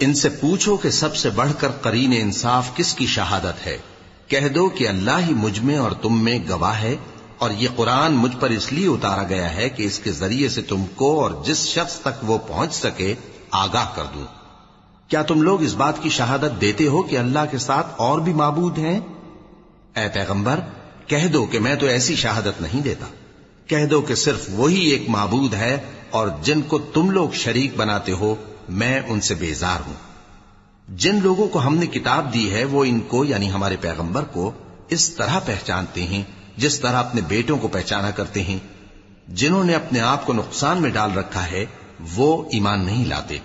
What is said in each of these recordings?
ان سے پوچھو کہ سب سے بڑھ کر قرین انصاف کس کی شہادت ہے؟ کہہ دو کہ اللہ ہی مجھ میں اور تم میں گواہ ہے، اور یہ قرآن مجھ پر اس لیے اتارا گیا ہے کہ اس کے ذریعے سے تم کو اور جس شخص تک وہ پہنچ سکے، آگاہ کر دوں کیا تم لوگ اس بات کی شہادت دیتے ہو کہ اللہ کے ساتھ اور بھی معبود ہیں؟ اے پیغمبر، کہہ دو کہ میں تو ایسی شہادت نہیں دیتا۔ کہہ دو کہ صرف وہی ایک معبود ہے، اور جن کو تم لوگ شریک بناتے ہو میں ان سے بیزار ہوں۔ جن لوگوں کو ہم نے کتاب دی ہے، وہ ان کو یعنی ہمارے پیغمبر کو اس طرح پہچانتے ہیں، جس طرح اپنے بیٹوں کو پہچانا کرتے ہیں۔ جنہوں نے اپنے آپ کو نقصان میں ڈال رکھا ہے، وہ ایمان نہیں لاتے۔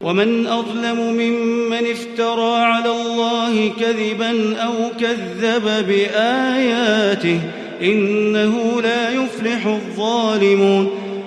ومن أظلم ممن افترى على الله كذبا أو كذب بآياته إنه لا يفلح الظالمون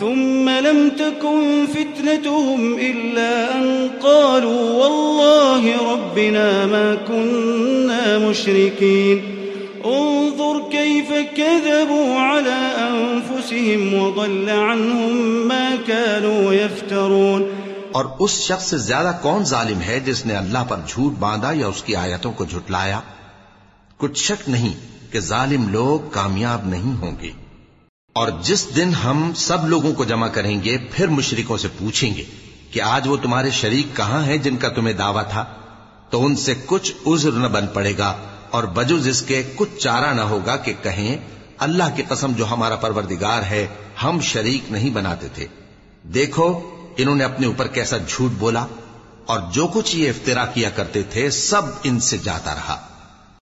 ثم لم تكن فتنتهم إلا أن قالوا والله ربنا ما كنا مشركين. انظر كيف كذبوا على أنفسهم وضل عنهم ما كانوا يفترون. اور اس شخص سے زیادہ کون ظالم ہے جس نے اللہ پر جھوٹ باندھا یا اس کی آیتوں کو جھٹلایا؟ کچھ شک نہیں کہ ظالم لوگ کامیاب نہیں ہوں گے۔ اور جس دن ہم سب لوگوں کو جمع کریں گے، پھر مشرکوں سے پوچھیں گے کہ آج وہ تمہارے شریک کہاں ہیں جن کا تمہیں دعویٰ تھا؟ تو ان سے کچھ عذر نہ بن پڑے گا اور بجز اس کے کچھ چارہ نہ ہوگا کہ کہیں، اللہ کی قسم جو ہمارا پروردگار ہے، ہم شریک نہیں بناتے تھے۔ دیکھو، انہوں نے اپنے اوپر کیسا جھوٹ بولا اور جو کچھ یہ افطرا کیا کرتے تھے، سب ان سے جاتا رہا۔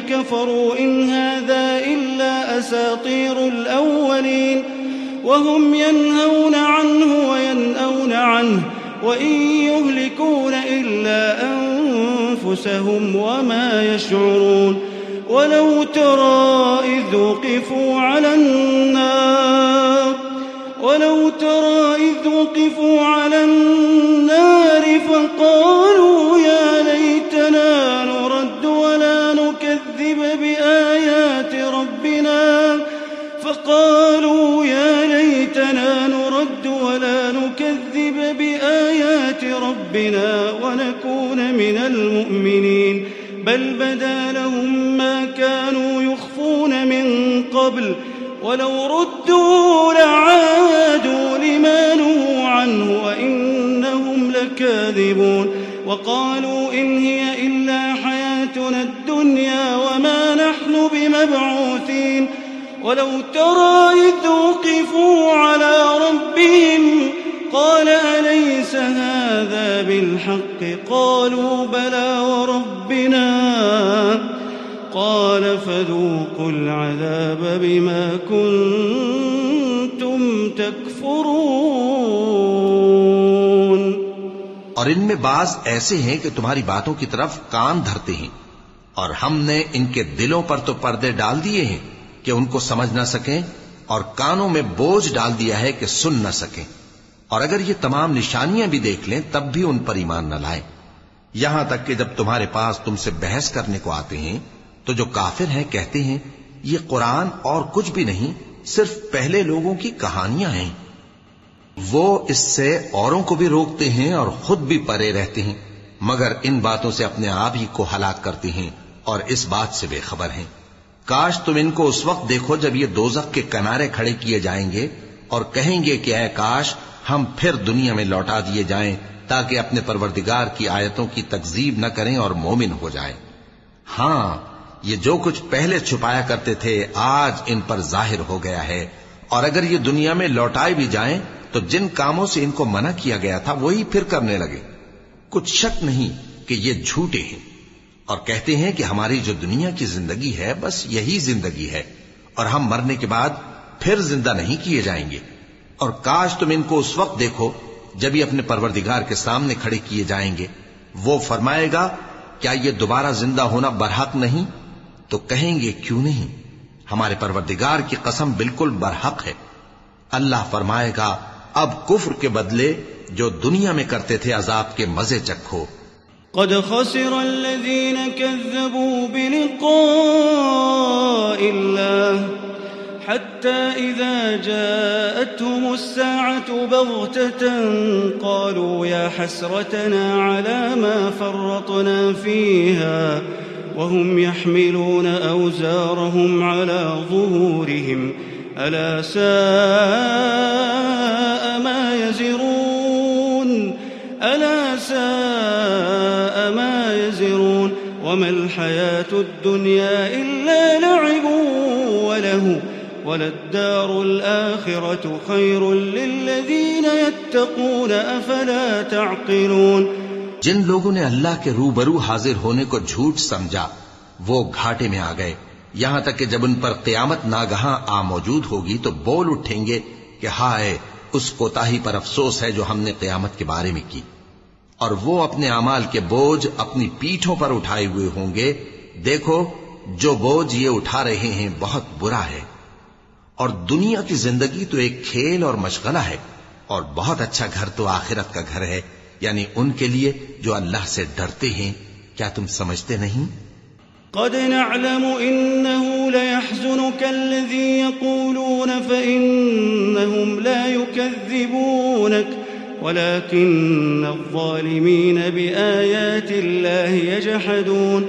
كفروا إن هذا إلا أساطير الأولين وهم ينهون عنه وينأون عنه وإن يهلكون إلا أنفسهم وما يشعرون ولو ترى إذ وقفوا على النار ولو ترى إذ وقفوا على النار فقالوا ربنا ونكون من المؤمنين. بل بدا لهم ما كانوا يخفون من قبل ولو ردوا لعادوا لما نهوا عنه وإنهم لكاذبون. وقالوا إن هي إلا حياتنا الدنيا وما نحن بمبعوثين. ولو ترى إذ وقفوا على ربهم بالحق قالوا بلى وربنا قال فذوقوا العذاب بما كنتم تكفرون اور ان میں بعض ایسے ہیں کہ تمہاری باتوں کی طرف کان دھرتے ہیں اور ہم نے ان کے دلوں پر تو پردے ڈال دیے ہیں کہ ان کو سمجھ نہ سکیں اور کانوں میں بوجھ ڈال دیا ہے کہ سن نہ سکیں۔ اور اگر یہ تمام نشانیاں بھی دیکھ لیں، تب بھی ان پر ایمان نہ لائیں۔ یہاں تک کہ جب تمہارے پاس تم سے بحث کرنے کو آتے ہیں، تو جو کافر ہیں کہتے ہیں، یہ قرآن اور کچھ بھی نہیں، صرف پہلے لوگوں کی کہانیاں ہیں۔ وہ اس سے اوروں کو بھی روکتے ہیں اور خود بھی پرے رہتے ہیں، مگر ان باتوں سے اپنے آپ ہی کو ہلاک کرتے ہیں اور اس بات سے بے خبر ہیں۔ کاش تم ان کو اس وقت دیکھو جب یہ دوزخ کے کنارے کھڑے کیے جائیں گے۔ اور کہیں گے کہ اے کاش، ہم پھر دنیا میں لوٹا دیے جائیں تاکہ اپنے پروردگار کی آیتوں کی تکزیب نہ کریں اور مومن ہو جائیں۔ ہاں یہ جو کچھ پہلے چھپایا کرتے تھے، آج ان پر ظاہر ہو گیا ہے۔ اور اگر یہ دنیا میں لوٹائے بھی جائیں، تو جن کاموں سے ان کو منع کیا گیا تھا، وہی پھر کرنے لگے۔ کچھ شک نہیں کہ یہ جھوٹے ہیں۔ اور کہتے ہیں کہ ہماری جو دنیا کی زندگی ہے، بس یہی زندگی ہے۔ اور ہم مرنے کے بعد پھر زندہ نہیں کیے جائیں گے۔ اور کاش تم ان کو اس وقت دیکھو جب یہ اپنے پروردگار کے سامنے کھڑے کیے جائیں گے۔ وہ فرمائے گا، کیا یہ دوبارہ زندہ ہونا برحق نہیں؟ تو کہیں گے، کیوں نہیں؟ ہمارے پروردگار کی قسم بالکل برحق ہے۔ اللہ فرمائے گا، اب کفر کے بدلے جو دنیا میں کرتے تھے عذاب کے مزے چکھو۔ قد خسر الذين كذبوا بلقاء الله حتى إذا جاءتهم الساعة بغتة قالوا يا حسرتنا على ما فرطنا فيها وهم يحملون أوزارهم على ظهورهم. ألا ساء ما يزرون. ألا ساء ما يزرون. وما الحياة الدنيا إلا لعب وللدار الآخرة خير للذين يتقون، أفلا تعقلون؟ جن لوگوں نے اللہ کے روبرو حاضر ہونے کو جھوٹ سمجھا، وہ گھاٹے میں آ گئے۔ یہاں تک کہ جب ان پر قیامت ناگہاں آ موجود ہوگی تو بول اٹھیں گے کہ ہائے، اس کوتاہی پر افسوس ہے جو ہم نے قیامت کے بارے میں کی۔ اور وہ اپنے امال کے بوجھ اپنی پیٹھوں پر اٹھائے ہوئے ہوں گے۔ دیکھو، جو بوجھ یہ اٹھا رہے ہیں بہت برا ہے۔ اور دنیا کی زندگی تو ایک کھیل اور مشغلہ ہے، اور بہت اچھا گھر تو آخرت کا گھر ہے۔ یعنی ان کے لیے جو اللہ سے ڈرتے ہیں، کیا تم سمجھتے نہیں؟ قد نعلم إنه ليحزنك الذي يقولون فإنهم لا يكذبونك ولكن الظالمين بآيات الله يجحدون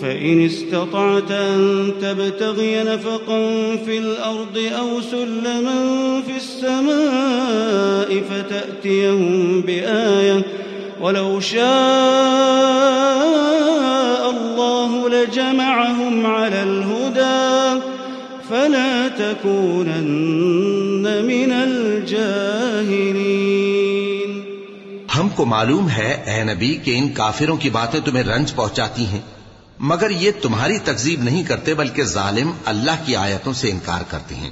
فإن استطعت أن تبتغي نفقا في الأرض أو سلما في السماء فتأتيهم بآية ولو شاء الله لجمعهم على الهدى فلا تكونن من الجاهلين. ہم کو معلوم ہے اے نبی کہ ان کافروں کی باتیں تمہیں رنج پہنچاتی ہیں۔ مگر یہ تمہاری تکزیب نہیں کرتے بلکہ ظالم اللہ کی آیتوں سے انکار کرتے ہیں۔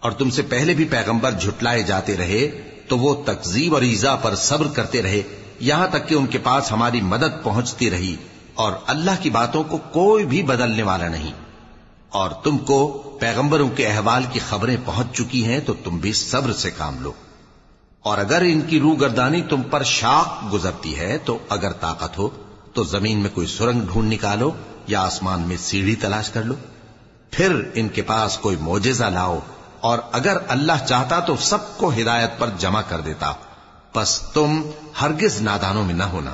اور تم سے پہلے بھی پیغمبر جھٹلائے جاتے رہے تو وہ تکزیب اور ایزا پر صبر کرتے رہے، یہاں تک کہ ان کے پاس ہماری مدد پہنچتی رہی اور اللہ کی باتوں کو کوئی بھی بدلنے والا نہیں۔ اور تم کو پیغمبروں کے احوال کی خبریں پہنچ چکی ہیں تو تم بھی صبر سے کام لو۔ اور اگر ان کی روح گردانی تم پر شاق گزرتی ہے تو اگر طاقت ہو تو زمین میں کوئی سرنگ ڈھونڈ نکالو یا آسمان میں سیڑھی تلاش کر لو۔ پھر ان کے پاس کوئی موجزہ لاؤ اور اگر اللہ چاہتا تو سب کو ہدایت پر جمع کر دیتا۔ پس تم ہرگز نادانوں میں نہ ہونا۔